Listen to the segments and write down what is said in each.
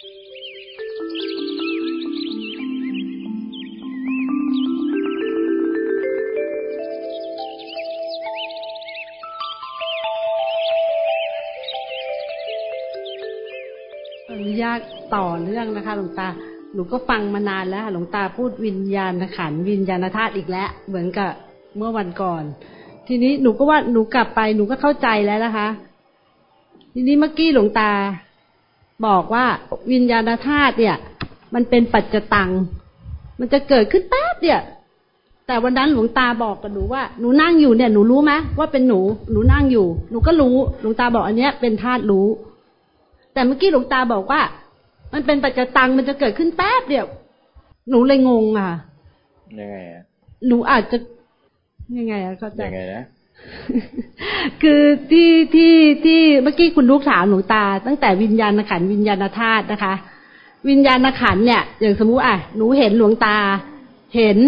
อนุญาตต่อเรื่องนะคะหลวงตาหนูก็ฟังมานานแล้วหลวงตาพูดวิญญาณขันวิญญาณธาตุอีกแล้ว เหมือนกับเมื่อวันก่อน ทีนี้หนูก็ว่าหนูกลับไปหนูก็เข้าใจแล้วนะคะ ทีนี้เมื่อกี้หลวงตาบอกว่า วิญญาณธาตุเนี่ย มันเป็นปัจจตัง มันจะเกิดขึ้นแป๊บเดียวแต่วันนั้นหลวงตาบอกกับหนูว่าหนูนั่งอยู่เนี่ยหนูรู้ไหมว่าเป็นหนู หนูนั่งอยู่ หนูก็รู้หลวงตาบอกอันเนี้ยเป็นธาตุรู้ แต่เมื่อกี้หลวงตาบอกว่า มันเป็นปัจจตังมันจะเกิดขึ้นแป๊บเดียว หนูเลยงงอะยังไงอะหนูอาจจะยังไงอะเข้าใจยังไงนะ คือที่ที่ที่เมื่อกี้คุณลูกถามหลวงตา ตั้งแต่วิญญาณขันวิญญาณธาตุนะคะ วิญญาณขันเนี่ย อย่างสมมุติอะหนูเห็นหลวงตา เห็น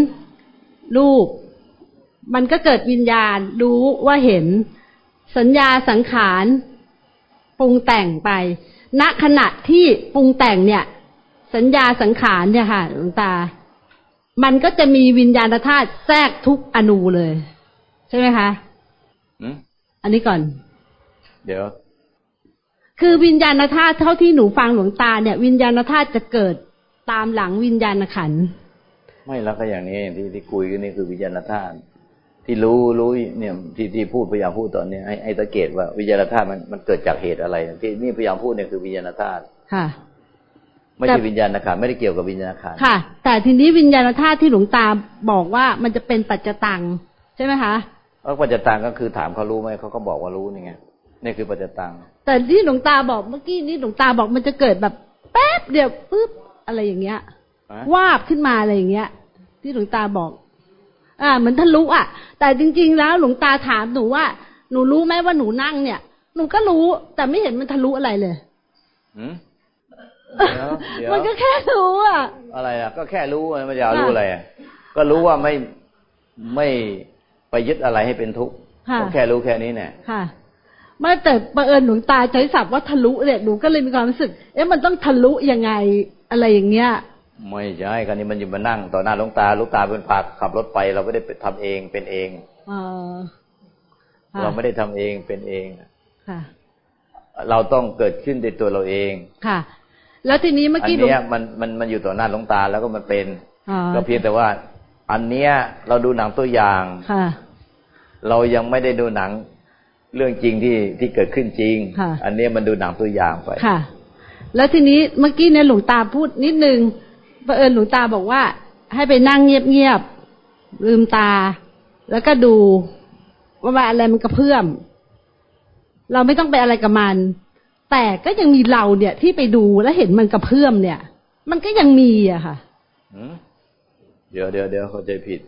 รูป มันก็เกิดวิญญาณรู้ว่าเห็นสัญญาสังขารปรุงแต่งไป ณขณะที่ปรุงแต่งเนี่ย สัญญาสังขารเนี่ยค่ะหลวงตา มันก็จะมีวิญญาณธาตุแทรกทุกอนูเลย ใช่ไหมคะ อืมอันนี้ก่อน เดี๋ยว คือวิญญาณธาตุเท่าที่หนูฟังหลวงตาเนี่ย วิญญาณธาตุจะเกิดตามหลังวิญญาณขันธ์ไม่แล้วก็อย่างนี้ที่ที่คุยกันนี่คือวิญญาณธาตุที่รู้รู้เนี่ยที่ที่พูดพยายามพูดตอนเนี้ยให้ให้สังเกตว่าวิญญาณธาตุมันมันเกิดจากเหตุอะไร ที่นี่พยายามพูดเนี่ยคือวิญญาณธาตุค่ะไม่ใช่วิญญาณขันธ์ไม่ได้เกี่ยวกับวิญญาณขันธ์ค่ะ แต่ทีนี้วิญญาณธาตุที่หลวงตาบอกว่ามันจะเป็นปัจจตังใช่ไหมคะ เพราะปัจจตังก็คือถามเขารู้ไหมเขาก็บอกว่ารู้นี่ไงนี่คือปัจจตัง แต่ที่หลวงตาบอกเมื่อกี้นี้หลวงตาบอกมันจะเกิดแบบแป๊บเดียวปุ๊บอะไรอย่างเงี้ยฮะวาบขึ้นมาอะไรอย่างเงี้ย ที่หลวงตาบอก อ่าเหมือนทะลุอะ แต่จริง ๆ แล้วหลวงตาถามหนูว่า หนูรู้ไหมว่าหนูนั่งเนี่ย หนูก็รู้ แต่ไม่เห็นมันทะลุอะไรเลยหืมเดี๋ยวเดี๋ยวมันก็แค่รู้อะ อะไรอะ ก็แค่รู้มันไม่อยากรู้อะไรอะก็รู้ว่าไม่ไม่ ไปยึดอะไรให้เป็นทุกข์ค่ะก็แค่รู้แค่นี้เนี่ยค่ะไม่แต่บังเอิญหลวงตาใช้ศัพท์ว่าทะลุเนี่ยหนูก็เลยมีความรู้สึก เอ๊ะมันต้องทะลุยังไงอะไรอย่างเงี้ย ไม่ใช่กันนี้มันอยู่มานั่งต่อหน้าหลวงตาหลวงตาเป็นพาขับรถไป เราไม่ได้ไปทำเองเป็นเองเออค่ะเราไม่ได้ทำเองเป็นเองค่ะ เราต้องเกิดขึ้นในตัวเราเองค่ะ แล้วทีนี้เมื่ออันกี้หลวงเนี้ยมันมันมันอยู่ต่อหน้าหลวงตาแล้วก็มันเป็นอ๋อก็เพียงแต่ว่า อันเนี้ย เราดูหนังตัวอย่างค่ะเรายังไม่ได้ดูหนังเรื่องจริงที่ที่เกิดขึ้นจริงค่ะอันเนี้ยมันดูหนังตัวอย่างไปค่ะ แล้วทีนี้เมื่อกี้เนี่ยหลวงตาพูดนิดนึงบังเอิญหลวงตาบอกว่า ให้ไปนั่งเงียบๆลืมตา แล้วก็ดูว่าว่าอะไรมันกระเพื่อม เราไม่ต้องไปอะไรกับมัน แต่ก็ยังมีเราเนี่ยที่ไปดูแล้วเห็นมันกระเพื่อมเนี่ย มันก็ยังมีอะค่ะหืม เดี๋ยวเดี๋ยวเดี๋ยวเข้าใจผิด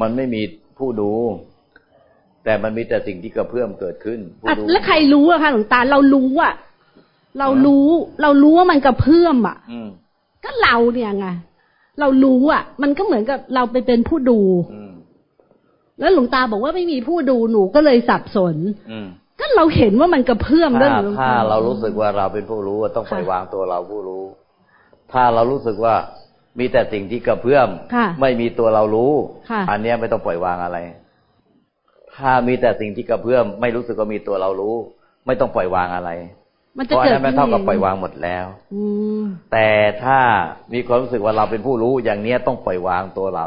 มันไม่มีผู้ดู แต่มันมีแต่สิ่งที่กระเพื่อมเกิดขึ้นผู้อะดูแล้วใครรู้อะคะหลวงตาเรารู้อะเรารู้ เรารู้ว่ามันกระเพื่อมอะอืมก็เราเนี่ยไงเรารู้อะมันก็เหมือนกับเราไปเป็นผู้ดูอืมแล้วหลวงตาบอกว่าไม่มีผู้ดูหนูก็เลยสับสนอืมก็เราเห็นว่ามันกระเพื่อมด้วยถ้าหลวงถ้าตาเรารู้สึกว่าเราเป็นผู้รู้ต้องปล่อยวางตัวเราผู้รู้ ถ้าเรารู้สึกว่า มีแต่สิ่งที่กระเพื่อมค่ะไม่มีตัวเรารู้ค่ะอันเนี้ยไม่ต้องปล่อยวางอะไร ถ้ามีแต่สิ่งที่กระเพื่อมไม่รู้สึกว่ามีตัวเรารู้ ไม่ต้องปล่อยวางอะไรมันเพจะราะอันเกิดนั้นมันเท่ากับปล่อยวางหมดแล้วอืมแต่ถ้ามีความรู้สึกว่าเราเป็นผู้รู้อย่างเนี้ยต้องปล่อยวางตัวเรา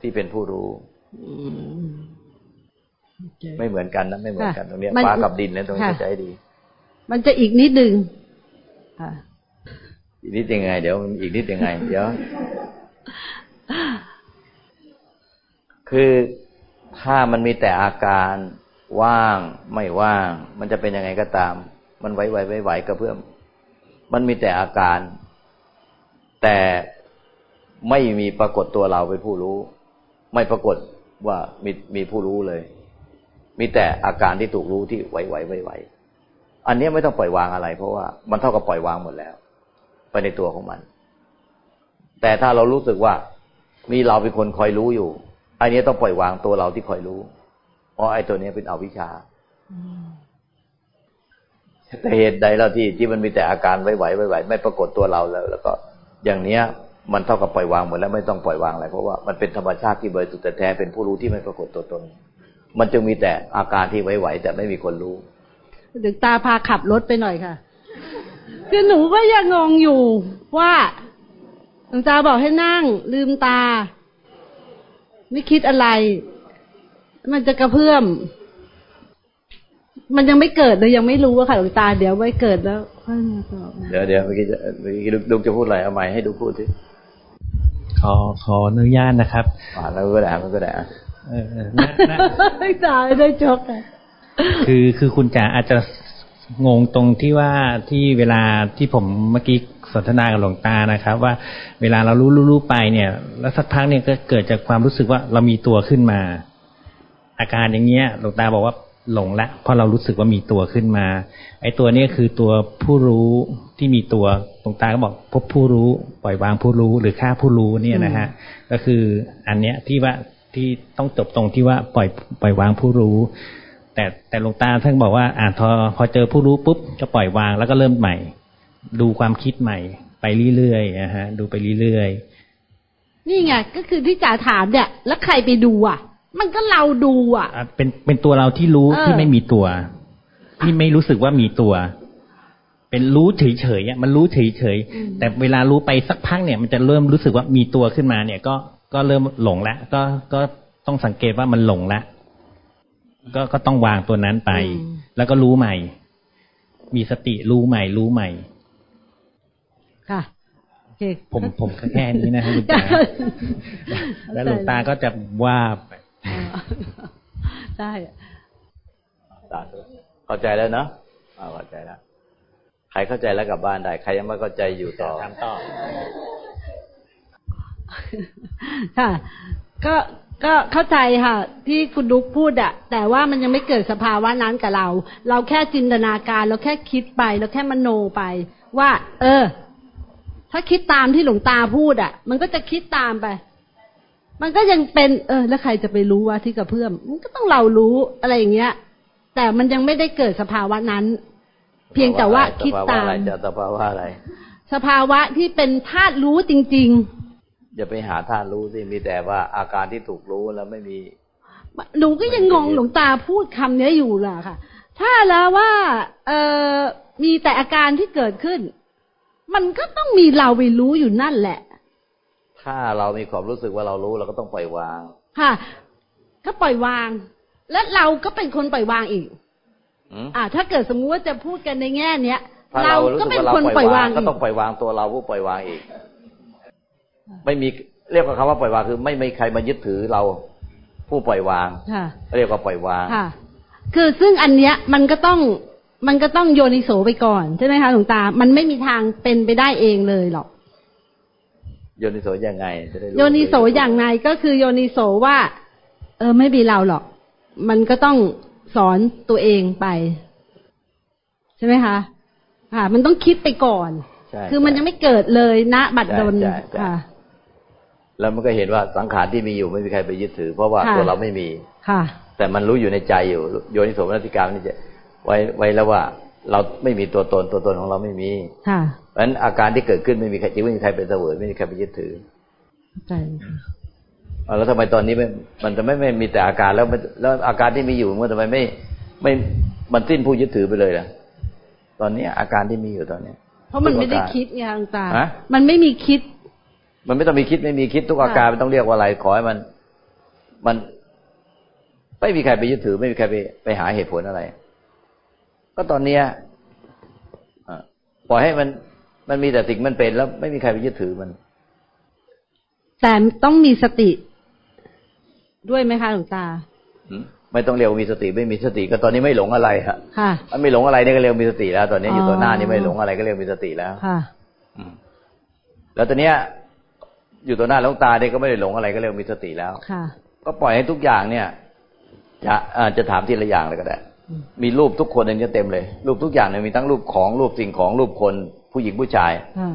ที่เป็นผู้รู้อืมโอเคไม่เหมือนกันนะไม่เหมือนกันค่ะตรงเนี้ยมันฟ้ากับดินเนี่ยตรงนี้ค่ะเข้าใจให้ดี มันจะอีกนิดนึงค่ะ อีกนิดยังไง เดี๋ยวอีกนิดยังไง เดี๋ยว คือถ้ามันมีแต่อาการว่างไม่ว่าง มันจะเป็นยังไงก็ตาม มันไหวไหวไหวไหวกระเพื่อมมันมีแต่อาการ แต่ไม่มีปรากฏตัวเราเป็นผู้รู้ ไม่ปรากฏว่ามีมีผู้รู้เลย มีแต่อาการที่ถูกรู้ที่ไหวไหวไหวไหวอันนี้ไม่ต้องปล่อยวางอะไร เพราะว่ามันเท่ากับปล่อยวางหมดแล้ว ไปในตัวของมัน แต่ถ้าเรารู้สึกว่ามีเราเป็นคนคอยรู้อยู่อันนี้ต้องปล่อยวางตัวเราที่คอยรู้ เพราะไอ้ตัวนี้เป็นอวิชชาแต่เหตุใดเราที่ที่มันมีแต่อาการไหวๆไหวๆไม่ปรากฏตัวเราแล้ว แล้วก็อย่างเนี้ย มันเท่ากับปล่อยวางหมดแล้วไม่ต้องปล่อยวางอะไรเพราะว่ามันเป็นธรรมชาติที่บริสุทธิ์แต่แท้เป็นผู้รู้ที่ไม่ปรากฏตัวตน มันจึงมีแต่อาการที่ไหวๆแต่ไม่มีคนรู้ดึกตาพาขับรถไปหน่อยค่ะ คือหนูก็ยังงงอยู่ว่าหลวงตาบอกให้นั่ง ลืมตา ไม่คิดอะไร มันจะกระเพื่อม มันยังไม่เกิดเลยยังไม่รู้อะค่ะหลวงตาเดี๋ยวไว้เกิดแล้วค่อยมาตอบเดี๋ยวเดี๋ยวเมื่อกี้จะเมื่อกี้ลูกจะพูดอะไรเอาใหม่ให้ดูพูดสิขอขออนุญาตนะครับอ่านแล้วก็ได้มันก็ได้อะเออเออน่าน่าหลวงตาไม่ได้จกอะคือคือคุณจ๋าอาจจะ งงตรงที่ว่าที่เวลาที่ผมเมื่อกี้สนทนากับหลวงตานะครับ ว่าเวลาเรารู้รู้รู้ไปเนี่ย แล้วสักพักเนี่ยก็เกิดจากความรู้สึกว่าเรามีตัวขึ้นมา อาการอย่างเงี้ย หลวงตาบอกว่าหลงละเพราะเรารู้สึกว่ามีตัวขึ้นมา ไอ้ตัวเนี้คือตัวผู้รู้ที่มีตัวหลวงตาก็บอกพบผู้รู้ปล่อยวางผู้รู้หรือฆ่าผู้รู้เนี่ยนะฮะก็คืออันเนี้ยที่ว่าที่ต้องจบตรงที่ว่าปล่อยปล่อยวางผู้รู้ แต่แต่หลวงตาท่านบอกว่าอ่าพอพอเจอผู้รู้ปุ๊บก็ปล่อยวางแล้วก็เริ่มใหม่ ดูความคิดใหม่ ไปเรื่อยๆนะฮะ ดูไปเรื่อยนี่ไงก็คือที่จ๋าถามเนี่ย แล้วใครไปดูอะ มันก็เราดูอะๆอะเป็นเป็นตัวเราที่รู้เออที่ไม่มีตัวที่ไม่รู้สึกว่ามีตัว เป็นรู้เฉยๆอะมันรู้เฉยๆแต่เวลารู้ไปสักพักเนี่ย มันจะเริ่มรู้สึกว่ามีตัวขึ้นมาเนี่ย ก็ก็เริ่มหลงละก็ก็ต้องสังเกตว่ามันหลงละ ก็ก็ต้องวางตัวนั้นไปอืมแล้วก็รู้ใหม่ มีสติรู้ใหม่ รู้ใหม่ ค่ะโอเคผมผมก็แค่นี้นะฮะคุณตาแล้วหลวงตาก็จะว่าไปอ่าใช่สาธุเข้าใจแล้วเนาะอ่าเข้าใจแล้ว ใครเข้าใจแล้วกลับบ้านได้ ใครยังไม่เข้าใจอยู่ต่อถามต่อค่ะ ก็ ก็เข้าใจค่ะ ที่คุณดุ๊กพูดอะแต่ว่ามันยังไม่เกิดสภาวะนั้นกับเรา เราแค่จินตนาการ เราแค่คิดไปเราแค่มโนไป ว่า เออ ถ้าคิดตามที่หลวงตาพูดอะมันก็จะคิดตามไป มันก็ยังเป็น เออ แล้วใครจะไปรู้ว่าที่กระเพื่อมมันก็ต้องเรารู้อะไรอย่างเงี้ย แต่มันยังไม่ได้เกิดสภาวะนั้น เพียงแต่ว่าคิดตามสภาวะอะไรจะสภาวะอะไรสภาวะที่เป็นธาตุรู้จริง ๆ อย่าไปหาท่านรู้สิมีแต่ว่าอาการที่ถูกรู้แล้วไม่มีหนูก็ยังงงหลวงตาพูดคำเนี้ยอยู่ล่ะค่ะ ถ้าแล้วว่า เออมีแต่อาการที่เกิดขึ้น มันก็ต้องมีเราไปรู้อยู่นั่นแหละ ถ้าเรามีความรู้สึกว่าเรารู้เราก็ต้องปล่อยวาง ค่ะ ก็ปล่อยวาง และเราก็เป็นคนปล่อยวางอีกอืมอ่า ถ้าเกิดสมมุติว่าจะพูดกันในแง่เนี้ยถ้าเราเรารู้ก็สึกเป็นว่าเราคนปปล่ล่ออยวางวางอีก็ต้องปล่อยวางตัวเราผู้ปล่อยวางอีก ไม่มีเรียกว่าคำว่าปล่อยวางคือ ไม่มีใครมายึดถือเราผู้ปล่อยวางค่ะเรียกว่าปล่อยวางค่ะคือซึ่งอันเนี้ยมันก็ต้องมันก็ต้องโยนิโสไปก่อนใช่ไหมคะหลวงตา มันไม่มีทางเป็นไปได้เองเลยหรอก โยนิโสยังไงจะได้รู้โยนิโสอย่างไรก็คือโยนิโสว่า เออไม่มีเราหรอก มันก็ต้องสอนตัวเองไป ใช่ไหมคะ ค่ะ มันต้องคิดไปก่อนใช่คือมันยังไม่เกิดเลยณบัดดลใช่ใช่ค่ะ แล้วมันก็เห็นว่าสังขารที่มีอยู่ไม่มีใครไปยึดถือ เพราะว่าค่ะตัวเราไม่มีค่ะ แต่มันรู้อยู่ในใจอยู่ โยนิโสมนสิการนี่จะไว้ไว้แล้วว่าเราไม่มีตัวตนตัวตนของเราไม่มีค่ะเพราะฉะนั้นอาการที่เกิดขึ้นไม่มีใครจริงไม่มีใครเป็นเสวยไม่มีใครไปยึดถือเข้าใจเอาแล้วทำไมตอนนี้ไม่มันจะไม่ไม่มีแต่อาการแล้วมันแล้วอาการที่มีอยู่มันทำไมไม่ไม่มันสิ้นผู้ยึดถือไปเลยล่ะ ตอนนี้อาการที่มีอยู่ตอนเนี้ยเพราะมันไม่ได้ทุกอาการคิดไงหลวงตาฮะมันไม่มีคิด มันไม่ต้องมีคิดไม่มีคิดทุกอาการค่ะมันต้องเรียกว่าอะไรขอให้มัน มันไม่มีใครไปยึดถือ ไม่มีใครไปไปหาเหตุผลอะไร ก็ตอนเนี้ยอะปล่อยให้มันมันมีแต่สิ่งมันเป็นแล้วไม่มีใครไปยึดถือมัน แต่ต้องมีสติด้วยไหมคะหลวงตาอืมไม่ต้องเรียกว่ามีสติไม่มีสติ ก็ตอนนี้ไม่หลงอะไรฮะค่ะมันไม่หลงอะไรเนี่ยก็เรียกว่ามีสติแล้ว ตอนนี้อยู่อ๋อตัวหน้านี่ไม่หลงอะไรก็เรียกว่ามีสติแล้วค่ะอืมแล้วตอนเนี้ย อยู่ตัวหน้าหลวงตาเนี่ยก็ไม่ได้หลงอะไรก็เรียกว่ามีสติแล้วค่ะก็ปล่อยให้ทุกอย่างเนี่ย จะอ่าจะถามทีละอย่างเลยก็ได้อืมมีรูปทุกคนในนี้เต็มเลย รูปทุกอย่างเนี่ยมีทั้งรูปของรูปสิ่งของรูปคนผู้หญิงผู้ชายค่ะ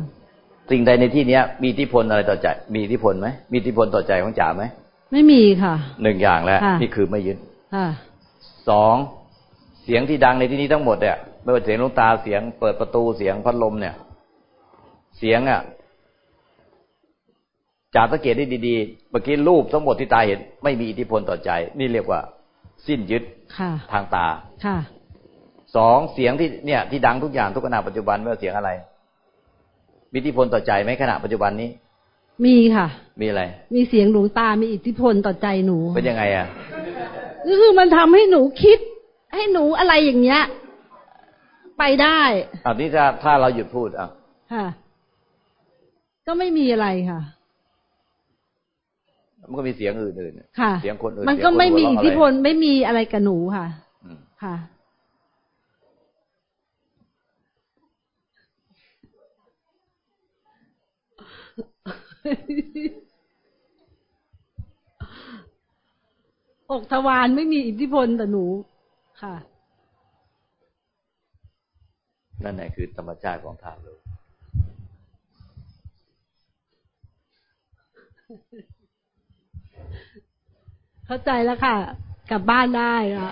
สิ่งใดในที่เนี้ย มีอิทธิพลอะไรต่อใจ มีอิทธิพลไหมมีอิทธิพลต่อใจของจ๋าไหมไม่มีค่ะหนึ่งอย่างแล้วค่ะนี่คือไม่ยึดค่ะสองเสียงที่ดังในที่นี้ทั้งหมดเนี่ยไม่ว่าเสียงลูกตาเสียงเปิดประตูเสียงพัดลมเนี่ย เสียงอะ จากสังเกตได้ดีๆ เมื่อกี้รูปทั้งหมดที่ตาเห็น ไม่มีอิทธิพลต่อใจ นี่เรียกว่า สิ้นยึดทางตาค่ะสองเสียงที่เนี่ย ที่ดังทุกอย่างทุกขณะปัจจุบันไม่ว่าเสียงอะไรมีอิทธิพลต่อใจไหมขณะปัจจุบันนี้ มีค่ะ มีอะไร มีเสียงหลวงตา มีอิทธิพลต่อใจหนู เป็นยังไงอะก็คือมันทำให้หนูคิด ให้หนูอะไรอย่างเงี้ย ไปได้อันนี้ถ้าถ้าเราหยุดพูดอะค่ะ ก็ไม่มีอะไรค่ะ มันก็มีเสียงอื่นๆค่ะเสียงคนอื่นมันก็ไม่มีอิทธิพลไม่มีอะไรกับหนูค่ะค่ะอกทวารไม่มีอิทธิพลแต่หนูค่ะ นั่นแหละคือธรรมชาติของธาตุโลก เข้าใจแล้วค่ะ กลับบ้านได้ค่ะ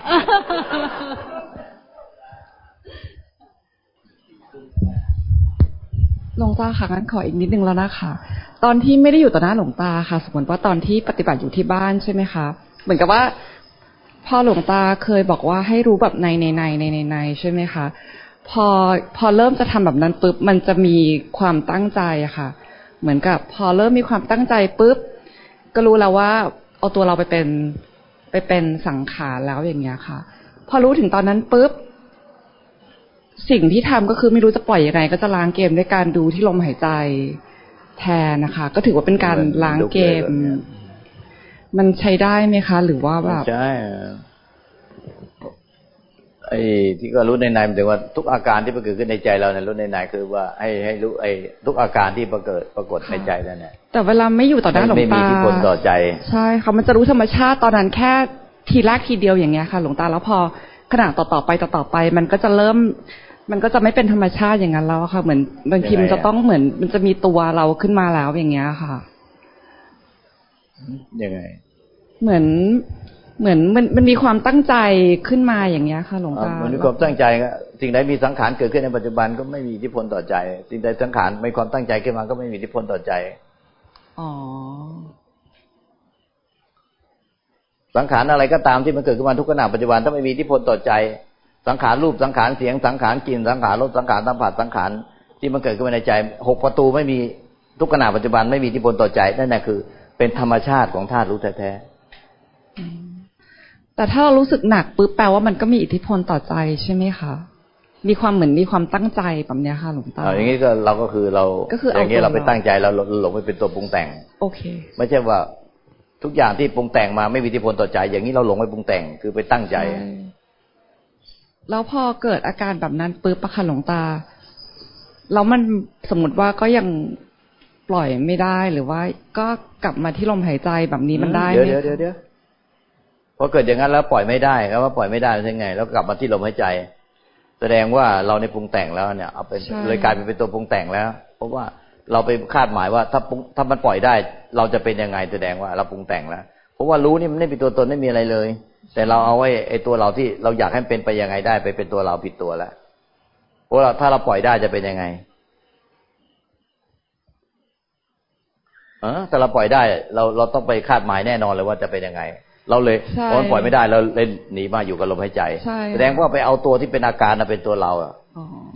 หลวงตาค่ะงั้นขออีกนิดนึงแล้วนะคะตอนที่ไม่ได้อยู่ต่อหน้าหลวงตาค่ะ สมมติว่าตอนที่ปฏิบัติอยู่ที่บ้านใช่ไหมคะเหมือนกับว่าพอหลวงตาเคยบอกว่าให้รู้แบบในในในในในในใช่ไหมคะพอพอเริ่มจะทำแบบนั้นปุ๊บมันจะมีความตั้งใจอะค่ะ เหมือนกับพอเริ่มมีความตั้งใจปุ๊บก็รู้แล้วว่า เอาตัวเราไปเป็นไปเป็นสังขารแล้วอย่างเงี้ยค่ะ พอรู้ถึงตอนนั้นปุ๊บสิ่งที่ทำก็คือไม่รู้จะปล่อยยังไง ก็จะล้างเกมด้วยการดูที่ลมหายใจแทนนะคะ ก็ถือว่าเป็นการล้างเกม มันใช้ได้ไหมคะ หรือว่าแบบใช่ ไอ้ที่ก็รู้ในในหมายถึงว่าทุกอาการที่ปรากฏขึ้นในใจเราเนี่ยรู้ในในคือว่าให้ให้รู้ไอ้ทุกอาการที่ปรากฏปรากฏในใจนั่นแหละแต่เวลาไม่อยู่ต่อหน้าหลวงตาไม่มีที่ผลต่อใจ ใช่ค่ะมันจะรู้ธรรมชาติตอนนั้นแค่ทีแรกทีเดียวอย่างเงี้ยค่ะ หลวงตาแล้วพอขณะต่อต่อไปต่อต่อไป มันก็จะเริ่ม มันก็จะไม่เป็นธรรมชาติอย่างนั้นแล้วค่ะ เหมือนบางทีมันจะต้องเหมือน มันจะมีตัวเราขึ้นมาแล้วอย่างเงี้ยค่ะยังไง เหมือน เหมือนมันมันมีความตั้งใจขึ้นมาอย่างเงี้ยค่ะหลวงตามันมีความตั้งใจสิ่งใดมีสังขารเกิดขึ้นในปัจจุบันก็ไม่มีอิทธิพลต่อใจ สิ่งใดสังขารไมีความตั้งใจขึ้นมาก็ไม่มีอิทธิพลต่อใจอ๋อสังขารอะไรก็ตามที่มันเกิดขึ้นมาทุกขณะปัจจุบันถ้าไม่มีอิทธิพลต่อใจ สังขารรูปสังขารเสียงสังขารกลิ่นสังขารรสสังขารสัมผัสสังขารที่มันเกิดขึ้นมาในใจหกประตูไม่มีทุกขณะปัจจุบันไม่มีอิทธิพลต่อใจนั่นแหละคือ เป็นธรรมชาติของธาตุรู้แท้ แต่ถ้าเรารู้สึกหนักปุ๊บแปลว่ามันก็มีอิทธิพลต่อใจใช่ไหมคะมีความเหมือนมีความตั้งใจแบบนี้ค่ะหลวงตาอย่างนี้ก็เราก็คือเราก็คืออย่างนี้เราไปตั้งใจเราหลงไปเป็นตัวปรุงแต่ง โอเค ไม่ใช่ว่าทุกอย่างที่ปรุงแต่งมาไม่มีอิทธิพลต่อใจ อย่างนี้เราหลงไปปรุงแต่งคือไปตั้งใจ แล้วพอเกิดอาการแบบนั้นปุ๊บประคันหลวงตาแล้วมันสมมติว่าก็ยังปล่อยไม่ได้หรือว่าก็กลับมาที่ลมหายใจแบบนี้มันได้ไหมเดี๋ยวเดี๋ยวเดี๋ยว พอเกิดอย่างนั้นแล้วปล่อยไม่ได้ครับว่าปล่อยไม่ได้เป็นไง แล้วกลับมาที่ลมหายใจ แสดงว่าเราในปรุงแต่งแล้วเนี่ยเอาเป็นเลยกลายเป็นตัวปรุงแต่งแล้ว เพราะว่าเราไปคาดหมายว่าถ้าถ้ามันปล่อยได้ เราจะเป็นยังไงแสดงว่าเราปรุงแต่งแล้ว เพราะว่ารู้นี่มันไม่เป็นตัวตนไม่มีอะไรเลย แต่เราเอาไว้ไอ้ตัวเราที่เราอยากให้มันเป็นไปยังไงได้ ไปเป็นตัวเราผิดตัวแล้วเพราะเราถ้าเราปล่อยได้จะเป็นยังไงเออแต่เราปล่อยได้ เราเราต้องไปคาดหมายแน่นอนเลยว่าจะเป็นยังไง เราเลยพอปล่อยไม่ได้เราเล่นหนีมาอยู่กับลมหายใจ แสดงว่าไปเอาตัวที่เป็นอาการเป็นตัวเราอะ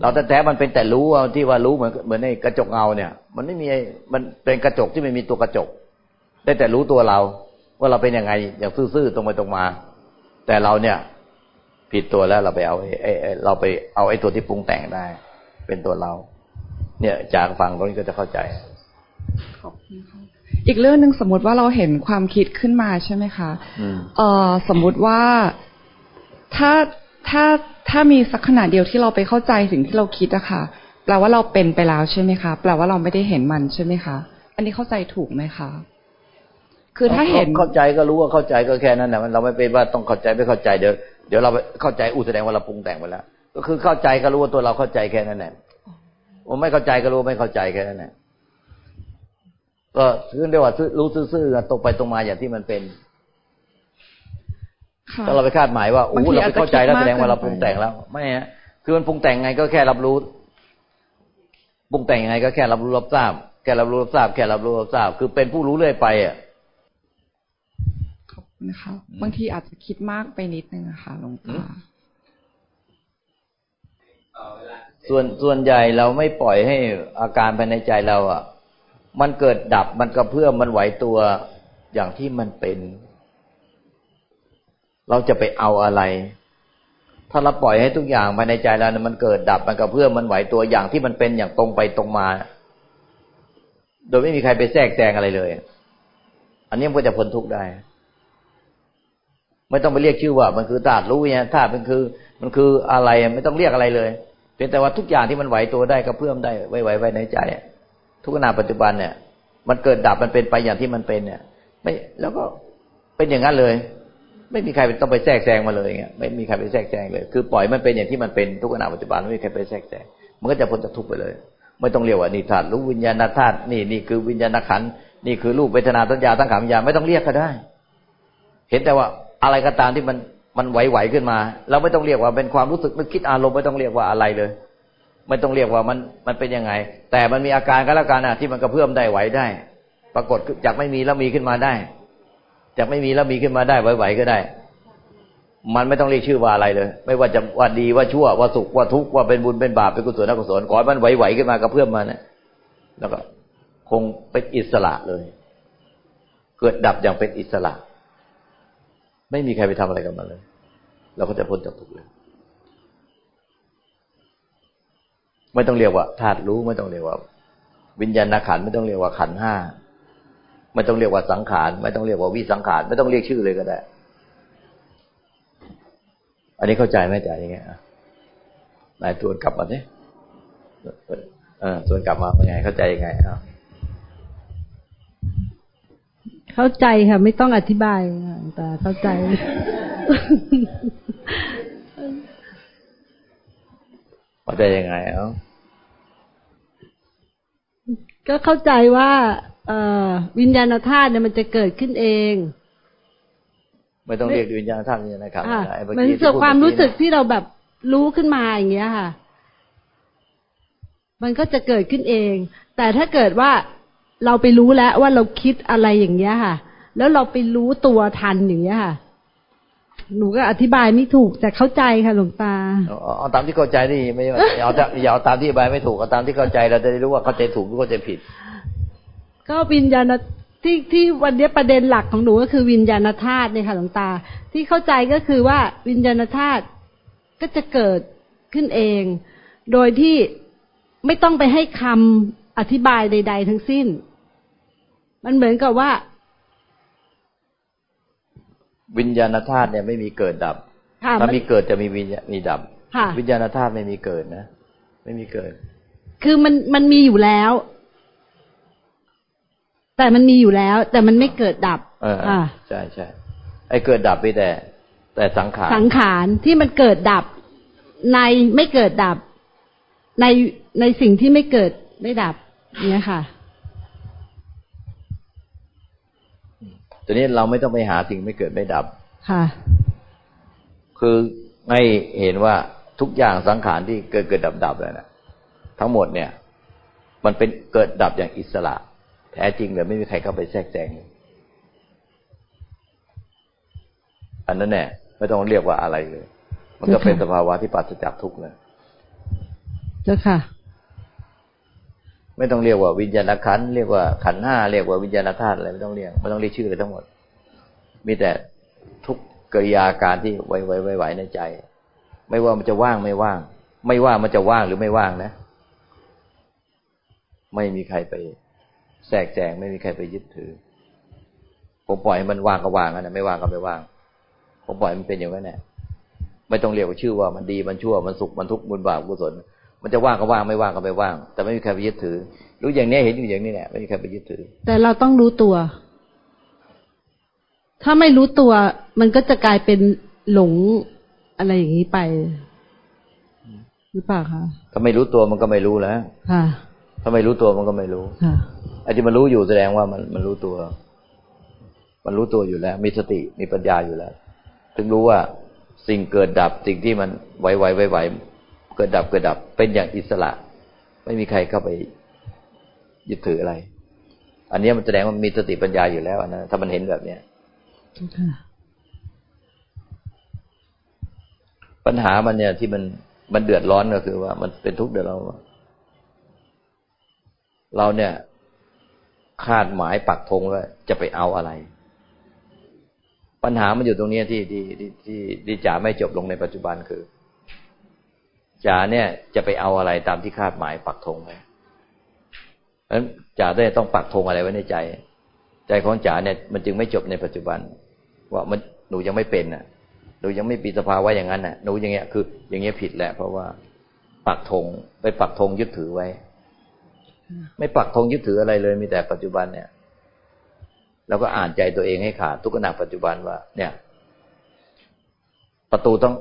เราแต่แท้มันเป็นแต่รู้ที่ว่ารู้เหมือนเหมือนในกระจกเงาเนี่ย มันไม่มีมันเป็นกระจกที่ไม่มีตัวกระจก ได้แต่รู้ตัวเรา ว่าเราเป็นยังไงอย่างซื่อๆตรงไปตรงมา แต่เราเนี่ย ผิดตัวแล้วเราไปเอาไอ้เราไปเอาไอ้ตัวที่ปรุงแต่งได้ เป็นตัวเรา เนี่ยจากฟังตรงนี้ก็จะเข้าใจขอบคุณค่ะ อีกเรื่องหนึ่งสมมติว่าเราเห็นความคิดขึ้นมาใช่ไหมคะเออสมมุติว่าถ้าถ้าถ้ามีสักขนาดเดียวที่เราไปเข้าใจสิ่งที่เราคิดอะค่ะแปลว่าเราเป็นไปแล้วใช่ไหมคะแปลว่าเราไม่ได้เห็นมันใช่ไหมคะอันนี้เข้าใจถูกไหมคะคือถ้าเห็นเข้าใจก็รู้ว่าเข้าใจก็แค่นั้นแหละเราไม่เป็นว่าต้องเข้าใจไม่เข้าใจเดี๋ยวเดี๋ยวเราเข้าใจอู้แสดงว่าเราปรุงแต่งไปแล้ว ก็คือเข้าใจก็รู้ว่าตัวเราเข้าใจแค่นั้นแหละว่าไม่เข้าใจก็รู้ไม่เข้าใจแค่นั้นแหละ ก็คือเรียกว่ารู้ซื่อๆตรงไปตรงมาอย่างที่มันเป็นถ้าเราไปคาดหมายว่าโอ้เราไปเข้าใจแล้วแสดงว่าเราปรุงแต่งแล้ว ไม่ฮะคือมันปรุงแต่งไงก็แค่รับรู้ปรุงแต่งยังไงก็แค่รับรู้รับทราบ แค่รับรู้รับทราบ แค่รับรู้รับทราบ คือเป็นผู้รู้เรื่อยไปอะขอบคุณค่ะบางทีอาจจะคิดมากไปนิดนึงอะค่ะหลวงตาส่วนส่วนใหญ่เราไม่ปล่อยให้อาการภายในใจเราอะ มันเกิดดับมันกระเพื่อมมันไหวตัวอย่างที่มันเป็น เราจะไปเอาอะไร ถ้าเราปล่อยให้ทุกอย่างภายในใจเราเนี่ยมันเกิดดับมันกระเพื่อมมันไหวตัวอย่างที่มันเป็นอย่างตรงไปตรงมา โดยไม่มีใครไปแทรกแซงอะไรเลย อันนี้มันก็จะพ้นทุกข์ได้ ไม่ต้องไปเรียกชื่อว่า มันคือธาตุรู้เนี่ยธาตุมันคือ มันคืออะไรไม่ต้องเรียกอะไรเลยพียงแต่ว่าทุกอย่างที่มันไหวตัวได้ก็เพิ่มได้ไว้ไวไว้ในใจ ทุกขณะปัจจุบันเนี่ย มันเกิดดับมันเป็นไปอย่างที่มันเป็นเนี่ย ไม่แล้วก็เป็นอย่างนั้นเลย ไม่มีใครต้องไปแทรกแซงมาเลยเงี้ยไม่มีใครไปแทรกแซงเลย คือปล่อยมันเป็นอย่างที่มันเป็นทุกขณะปัจจุบันไม่มีใครไปแทรกแซงมันก็จะพ้นจากทุกข์ไปเลย ไม่ต้องเรียกว่านี่ธาตุรู้วิญญาณธาตุนี่นี่คือวิญญาณขันนี่คือรูปเวทนาสัญญาตั้งขามญาไม่ต้องเรียกก็ได้ เห็นแต่ว่าอะไรก็ตามที่มันมันไหวๆขึ้นมา เราไม่ต้องเรียกว่าเป็นความรู้สึกนึกคิดอารมณ์ไม่ต้องเรียกว่าอะไรเลย ไม่ต้องเรียกว่ามันมันเป็นยังไง แต่มันมีอาการก็แล้วกันอะที่มันกระเพื่อมได้ไหวได้ ปรากฏจากไม่มีแล้วมีขึ้นมาได้ จากไม่มีแล้วมีขึ้นมาได้ไหวๆก็ได้ มันไม่ต้องเรียกชื่อว่าอะไรเลย ไม่ว่าจะว่าดีว่าชั่วว่าสุขว่าทุกข์ว่าเป็นบุญเป็นบาปเป็นกุศลอกุศลขอให้มันไหวๆขึ้นมากระเพื่อมมาเนี่ยแล้วก็คงเป็นอิสระเลย เกิดดับอย่างเป็นอิสระ ไม่มีใครไปทำอะไรกับมันเลย เราก็จะพ้นจากทุกข์เลย ไม่ต้องเรียกว่าธาตุรู้ไม่ต้องเรียกว่า วิญญาณขันไม่ต้องเรียกว่าขันห้าไม่ต้องเรียกว่าสังขารไม่ต้องเรียกว่าวิสังขารไม่ต้องเรียกชื่อเลยก็ได้ อันนี้เข้าใจไหมใจอย่างเงี้ยนายตวนกลับมาเนี่ยเออตวนกลับมาเป็นไงเข้าใจยังไงอะเข้าใจค่ะ ไม่ต้องอธิบายแต่เข้าใจ เข้าใจยังไงเอ้าก็เข้าใจว่าเอวิญญาณธาตุเนี่ยมันจะเกิดขึ้นเอง ไม่ต้องเรียกวิญญาณธาตุนี่นะครับมันเกิดความรู้สึกที่เราแบบรู้ขึ้นมาอย่างเงี้ยค่ะ มันก็จะเกิดขึ้นเอง แต่ถ้าเกิดว่าเราไปรู้แล้วว่าเราคิดอะไรอย่างเงี้ยค่ะ แล้วเราไปรู้ตัวทันอย่างเงี้ยค่ะ หนูก็อธิบายไม่ถูกแต่เข้าใจค่ะหลวงตาเอาตามที่เข้าใจนี่ไม่เอาอย่าเอาตามที่อธิบายไม่ถูกเอาตามที่เข้าใจเราจะได้รู้ว่าเข้าใจถูกหรือเข้าใจผิด ก็วิญญาณที่ที่วันนี้ประเด็นหลักของหนูก็คือวิญญาณธาตุเนี่ยค่ะหลวงตา ที่เข้าใจก็คือว่าวิญญาณธาตุก็จะเกิดขึ้นเอง โดยที่ไม่ต้องไปให้คำอธิบายใด ๆ ทั้งสิ้น มันเหมือนกับว่า วิญญาณธาตุเนี่ยไม่มีเกิดดับถ้ามีเกิดจะมีวิญญามีดับวิญญาณธาตุไม่มีเกิดนะ ไม่มีเกิด คือมันมันมีอยู่แล้ว แต่มันมีอยู่แล้ว แต่มันไม่เกิดดับเออใช่ใช่ไอ้เกิดดับไปแต่ แต่สังขารสังขารที่มันเกิดดับ ในไม่เกิดดับ ในในสิ่งที่ไม่เกิดไม่ดับ เนี่ยค่ะ ตอนนี้เราไม่ต้องไปหาสิ่งไม่เกิดไม่ดับ ค่ะ คือให้เห็นว่าทุกอย่างสังขารที่เกิดเกิดดับดับเลยนะทั้งหมดเนี่ย มันเป็นเกิดดับอย่างอิสระ แท้จริงเลยไม่มีใครเข้าไปแทรกแซงอันนั้นแน่ไม่ต้องเรียกว่าอะไรเลย มันก็เป็นสภาวะที่ปราศจากทุกข์เลยเจ้าค่ะ ไม่ต้องเรียกว่าวิญญาณขันเรียกว่าขันห้าเรียกว่าวิญญาณธาตุอะไรไม่ต้องเรียกไม่ต้องเรียกชื่อเลยทั้งหมด มีแต่ทุกกริยาการที่ไหวไหวไหวในใจ ไม่ว่ามันจะว่างไม่ว่าง ไม่ว่ามันจะว่างหรือไม่ว่างนะ ไม่มีใครไปแทรกแซงไม่มีใครไปยึดถือ ผมปล่อยให้มันว่างก็ว่างนะไม่ว่างก็ไม่ว่าง ผมปล่อยมันเป็นอย่างนั้นแหละไม่ต้องเรียกว่าชื่อว่ามันดีมันชั่วมันสุขมันทุกข์มันบาปกุศล มันจะว่างก็ว่างไม่ว่างก็ไม่ว่าง แต่ไม่มีใครไปยึดถือ รู้อย่างนี้เห็นอยู่อย่างนี้แหละไม่มีใครไปยึดถือ แต่เราต้องรู้ตัว ถ้าไม่รู้ตัว มันก็จะกลายเป็นหลงอะไรอย่างนี้ไปหรือเปล่าคะถ้าไม่รู้ตัวมันก็ไม่รู้แล้วค่ะถ้าไม่รู้ตัวมันก็ไม่รู้ค่ะไอ้ที่มันรู้อยู่แสดงว่ามันมันรู้ตัว มันรู้ตัวอยู่แล้ว มีสติมีปัญญาอยู่แล้ว ถึงรู้ว่าสิ่งเกิดดับสิ่งที่มันไหวไหวไหวไหว กิดดับเกิดดับเป็นอย่างอิสระ ไม่มีใครเข้าไปยึดถืออะไร อันนี้มันแสดงว่ามีสติปัญญาอยู่แล้วนะถ้ามันเห็นแบบเนี้ยปัญหามันเนี่ยที่มันมันเดือดร้อนก็คือว่ามันเป็นทุกข์เดือดร้อนเราเนี่ย คาดหมายปักธงว่าจะไปเอาอะไร ปัญหามันอยู่ตรงนี้ที่ที่ที่ที่ที่จ๋าไม่จบลงในปัจจุบันคือ จ๋าเนี่ยจะไปเอาอะไรตามที่คาดหมายปักธงไว้เพราะฉะนั้นจ๋าได้ต้องปักธงอะไรไว้ในใจ ใจของจ๋าเนี่ยมันจึงไม่จบในปัจจุบัน ว่ามันหนูยังไม่เป็นอะ หนูยังไม่ปีสภาวะอย่างนั้นน่ะ หนูอย่างเงี้ยคือ อย่างเงี้ยผิดแหละเพราะว่าปักธงไปปักธงยึดถือไว้ ไม่ปักธงยึดถืออะไรเลย มีแต่ปัจจุบันเนี่ยแล้วก็อ่านใจตัวเองให้ขาดทุกขณะปัจจุบันว่า เนี่ย ประตูต้อง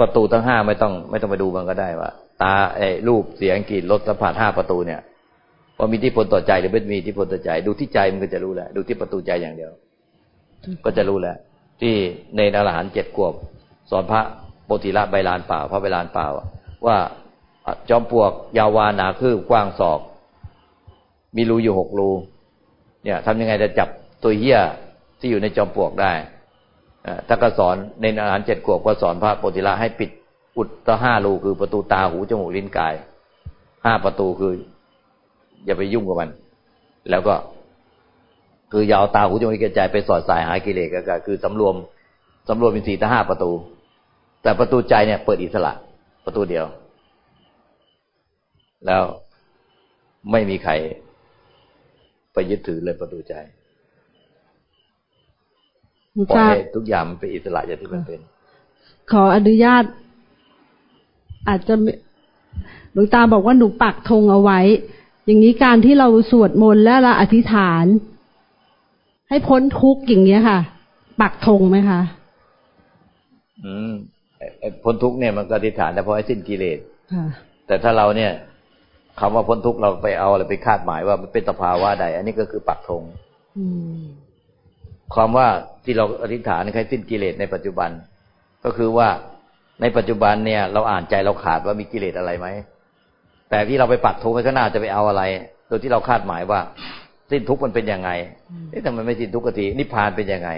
ประตูทั้งห้าไม่ต้อง ไม่ต้องไปดูมันก็ได้ว่า ตาไอ้รูปเสียงกลิ่นรสสัมผัสห้าประตูเนี่ยว่ามีที่พลต่อใจหรือไม่มีที่พลต่อใจ ดูที่ใจมันก็จะรู้แหละ ดูที่ประตูใจอย่างเดียว ก็จะรู้แหล้วที่ในนารหันเจ็ดขวบ สอนพระโปธิละใบลานเปล่า พระใบลานเปล่า ว่าจอมปลวกยาววานาคืบกว้างศอก มีรูอยู่หกรูเนี่ยทำยังไงจะจับตัวเหี้ยที่อยู่ในจอมปลวกได้ ถ้าก็สอนในอาหารเจ็ดขวบก็สอนพระโปธิละให้ปิดอุดตห้ารูคือประตูตาหูจมูกลิ้นกายห้าประตูคือ อย่าไปยุ่งกับมัน แล้วก็ คือยาวตาหูจมูกลิ้นกายไปสอดสายหากิเลสก็คือสำรวมสำรวมเป็นสี่ตาห้าประตู แต่ประตูใจเนี่ย เปิดอิสระ ประตูเดียว แล้วไม่มีใครไปยึดถือเลยประตูใจ ปล่อยให้ทุกอย่างมันเป็นอิสระอย่างที่มันเป็น ขออนุญาต อาจจะหลวงตาบอกว่าหนูปักธงเอาไว้ อย่างนี้การที่เราสวดมนต์แล้วเราอธิษฐาน ให้พ้นทุกข์อย่างเงี้ยค่ะ ปักธงไหมคะอืมพ้นทุกข์เนี่ยมันก็อธิษฐานแต่พอให้สิ้นกิเลสแต่ถ้าเราเนี่ยคำว่าพ้นทุกข์เราไปเอาอะไรไปคาดหมายว่ามันเป็นสภาวะใด อันนี้ก็คือปักธง ความว่าที่เราอธิษฐานให้สิ้นกิเลสในปัจจุบัน ก็คือว่าในปัจจุบันเนี่ย เราอ่านใจเราขาดว่ามีกิเลสอะไรไหมแต่ที่เราไปปักทุกข์ไว้ข้างหน้าจะไปเอาอะไร โดยที่เราคาดหมายว่า สิ้นทุกข์มันเป็นยังไงนี่ทำไมไม่สิ้นทุกข์ทีนิพพานเป็นยังไง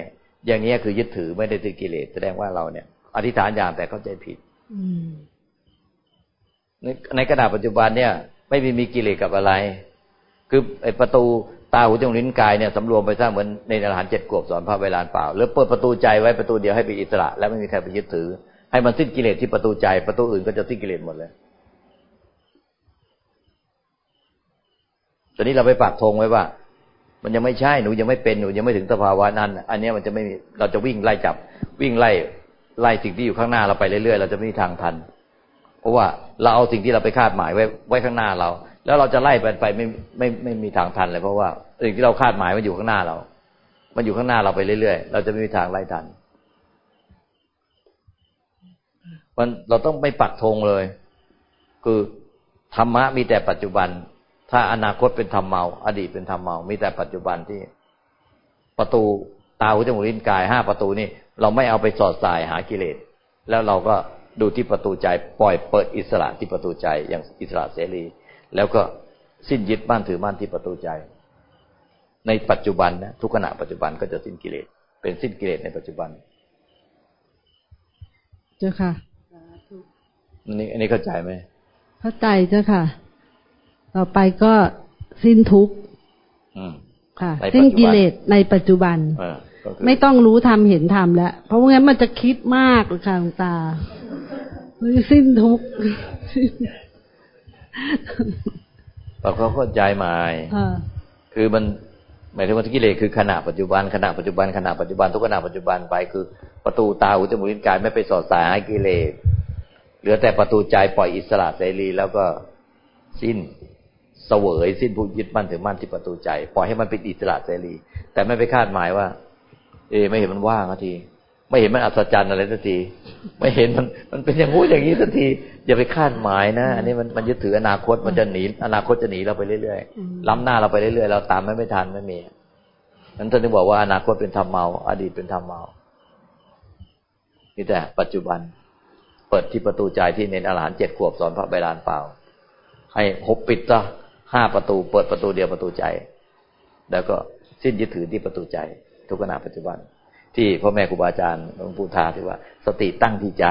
อย่างนี้คือยึดถือไม่ได้ถือกิเลสแสดงว่าเราเนี่ยอธิษฐานอย่างแต่เข้าใจผิดในในขณะปัจจุบันเนี่ย ไม่มีมีกิเลสกับอะไร คือไอประตูตาหูจมูกลิ้นกายเนี่ยสำรวมไปซะเหมือนในอรหันเจ็ดขวบสอนพระเวลานเปล่าหรือเปิดประตูใจไว้ประตูเดียวให้เป็นอิสระ แล้วไม่มีใครไปยึดถือ ให้มันสิ้นกิเลสที่ประตูใจประตูอื่นก็จะสิ้นกิเลสหมดเลยตอนนี้เราไปปักธงไว้ว่า มันยังไม่ใช่หนูยังไม่เป็นหนูยังไม่ถึงสภาวะนั้น อันนี้มันจะไม่มีเราจะวิ่งไล่จับ วิ่งไล่ไล่สิ่งที่อยู่ข้างหน้าเราไปเรื่อยๆเราจะไม่มีทางทัน เพราะว่าเราเอาสิ่งที่เราไปคาดหมายไว้ไว้ข้างหน้าเรา แล้วเราจะไล่ไปไปไม่ไม่ไม่มีทางทันเลยเพราะว่าสิ่งที่เราคาดหมายมันอยู่ข้างหน้าเรา มันอยู่ข้างหน้าเราไปเรื่อยๆ เราจะไม่มีทางไล่ทัน มันเราต้องไม่ปักธงเลย คือธรรมะมีแต่ปัจจุบัน ถ้าอนาคตเป็นธรรมเมา อดีตเป็นธรรมเมา มีแต่ปัจจุบันที่ประตูตาหูจมูกลิ้นกายห้าประตูนี่เราไม่เอาไปสอดสายหากิเลส แล้วเราก็ดูที่ประตูใจปล่อยเปิดอิสระที่ประตูใจอย่างอิสระเสรี แล้วก็สิ้นยึดบ้านถือบ้านที่ประตูใจ ในปัจจุบันนะทุกขณะปัจจุบันก็จะสิ้นกิเลส เป็นสิ้นกิเลสในปัจจุบัน เจ้าค่ะอันนี้อันนี้เข้าใจไหมเข้าใจเจ้าค่ะ ต่อไปก็สิ้นทุกข์ค่ะ สิ้นกิเลสในปัจจุบันไม่ต้องรู้ทำเห็นทำแล้ว เพราะงั้นมันจะคิดมากเลยค่ะหลวงตาสิ้นทุกข์ เราก็เข้าใจหมายคือมันหมายถึงว่ากิเลสคือขณะปัจจุบันขณะปัจจุบันขณะปัจจุบันทุกขณะปัจจุบันไปคือ ประตูตาหูจมูกลิ้นกายไม่ไปสอดสายให้กิเลสเหลือแต่ประตูใจปล่อยอิสระเสรีแล้วก็สิ้นเสวยสิ้นผู้ยึดมั่นถือมั่นที่ประตูใจ ปล่อยให้มันเป็นอิสระเสรี แต่ไม่ไปคาดหมายว่า เอ ไม่เห็นมันว่างที ไม่เห็นมันอัศจรรย์อะไรสักที ไม่เห็นมันมันเป็นอย่างงู้อย่างนี้สักทีอย่าไปคาดหมายนะ อันนี้มันมันยึดถืออนาคตมันจะหนีอนาคตจะหนีเราไปเรื่อยๆล้ำหน้าเราไปเรื่อยๆเราตามไม่ไม่ทันไม่มีนั้นท่านถึงบอกว่าอนาคตเป็นธรรมเมา อดีตเป็นธรรมเมานี่แต่ปัจจุบัน เปิดที่ประตูใจที่เน้นอรหันต์เจ็ดขวบสอนพระใบลานเปล่า ให้หบปิดซะห้าประตู เปิดประตูเดียวประตูใจ แล้วก็สิ้นยึดถือที่ประตูใจ ทุกขณะปัจจุบัน ที่พ่อแม่ครูบาอาจารย์หลวงปู่ทาที่ว่า สติตั้งที่ใจ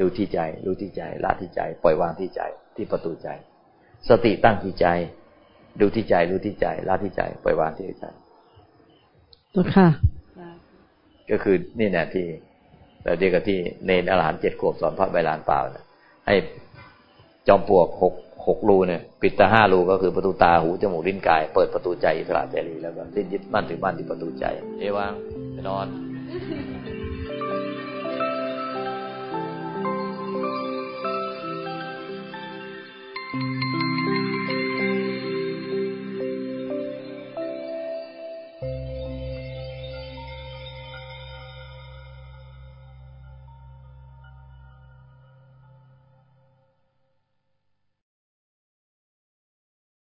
ดูที่ใจดูที่ใจละที่ใจ ปล่อยวางที่ใจ ที่ประตูใจ สติตั้งที่ใจ ดูที่ใจรู้ที่ใจละที่ใจ ปล่อยวางที่ใจค่ะ ก็คือนี่แหละที่เราเรียกกันที่เนนอรหันต์เจ็ดขวบสอนพระใบลานเปล่านะให้จอมปลวกหกหกรูเนี่ยปิดตาห้ารูก็คือประตูตาหูจมูกลิ้นกาย เปิดประตูใจอิสระเสรีแล้วก็สิ้นยึดมั่นถือมั่นที่ประตูใจ เอวัง ไปนอน